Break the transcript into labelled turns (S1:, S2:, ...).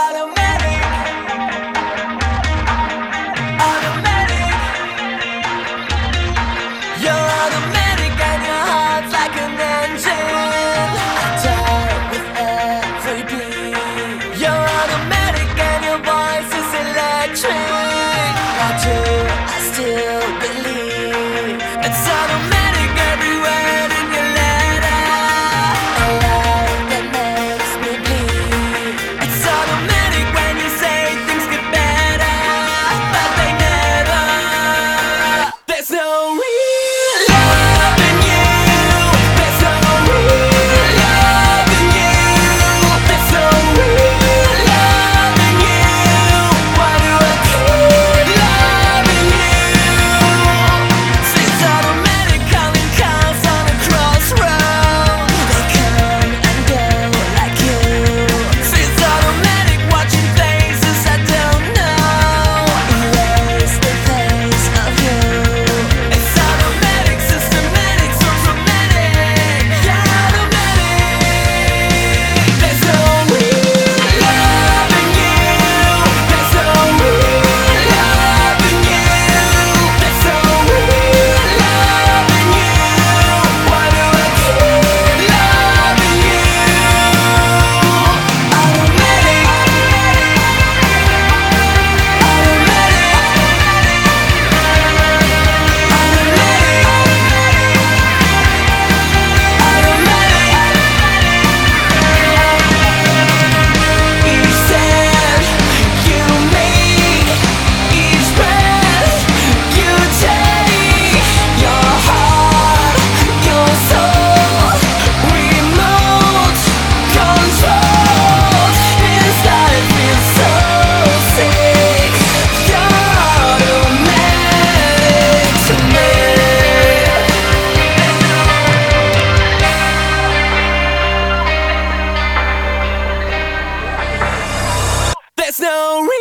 S1: I don't don't